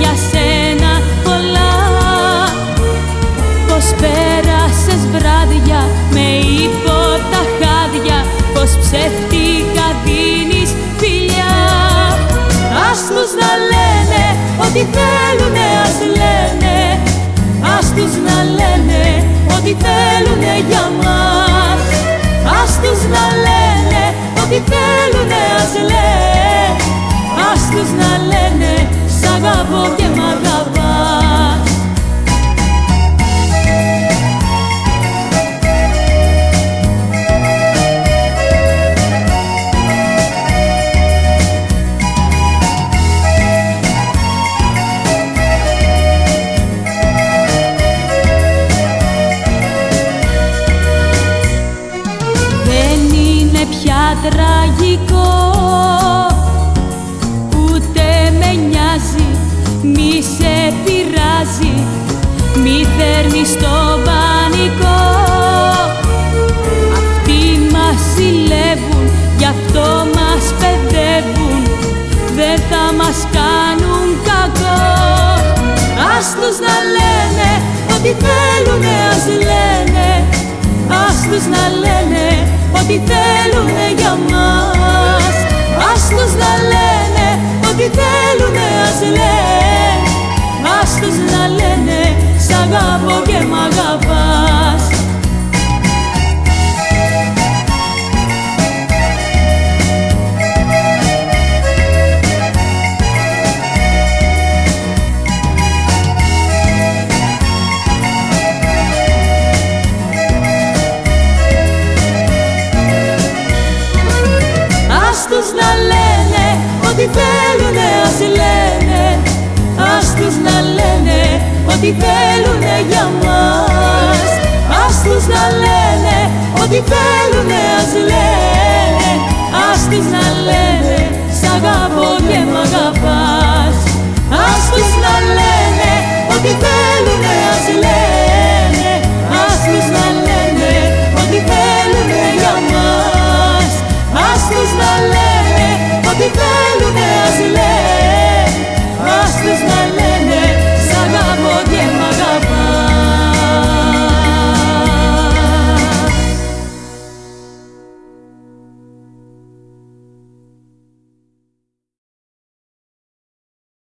για σένα πολλά. Πως πέρασες βράδια με τα χάδια Πως ψεύτικα δίνεις φιλιά. Ας τους να λένε ό,τι θέλουνε ας λένε. Ας τους να λένε ό,τι θέλουνε για μας. Ας τους να λένε ό,τι θέλουνε αγαπώ και μ' αγαπάς. Τραγικό Ούτε με νοιάζει, μη σε πειράζει Μη φέρνεις το πανικό. Αυτοί μας συλλεύουν, γι' αυτό μας παιδεύουν Δεν θα μας κάνουν κακό. Ας τους να λένε ό,τι θέλουνε ας λένε. Ας τους να λένε ό,τι θέλουνε για μας σ' αγαπώ και μ' αγαπάς. Τους να λένε ό,τι θέλουνε ας λένε. Ας τους να λένε ό,τι θέλουνε τι θέλουνε ας λένε, ας τις να λένε σ' αγαπώ.